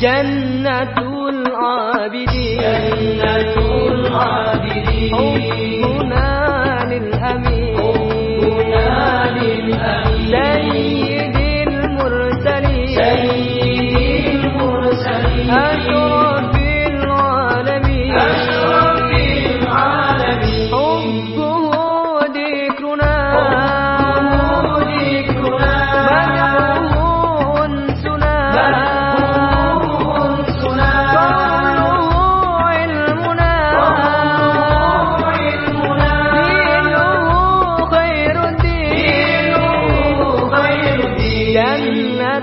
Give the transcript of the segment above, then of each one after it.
جنة العابدين.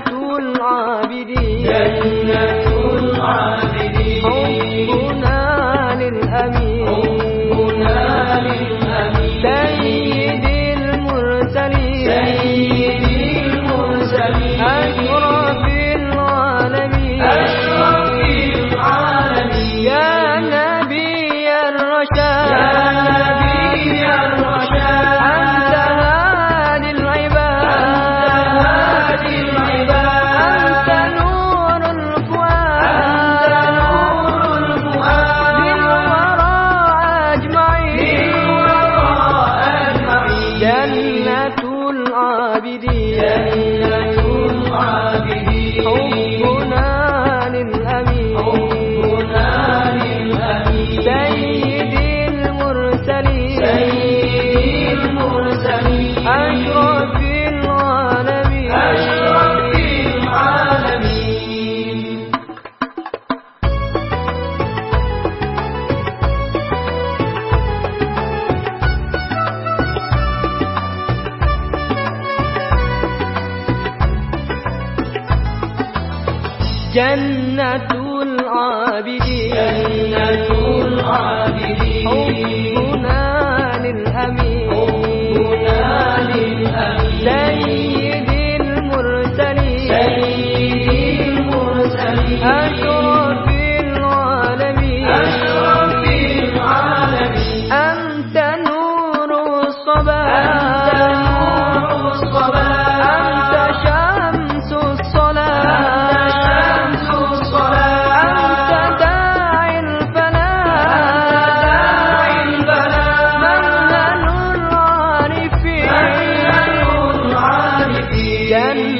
جنة العابدين. جنة العابدين. حبنا للأمين. காவிரி جنة العابدين. جنة العابدين. جنة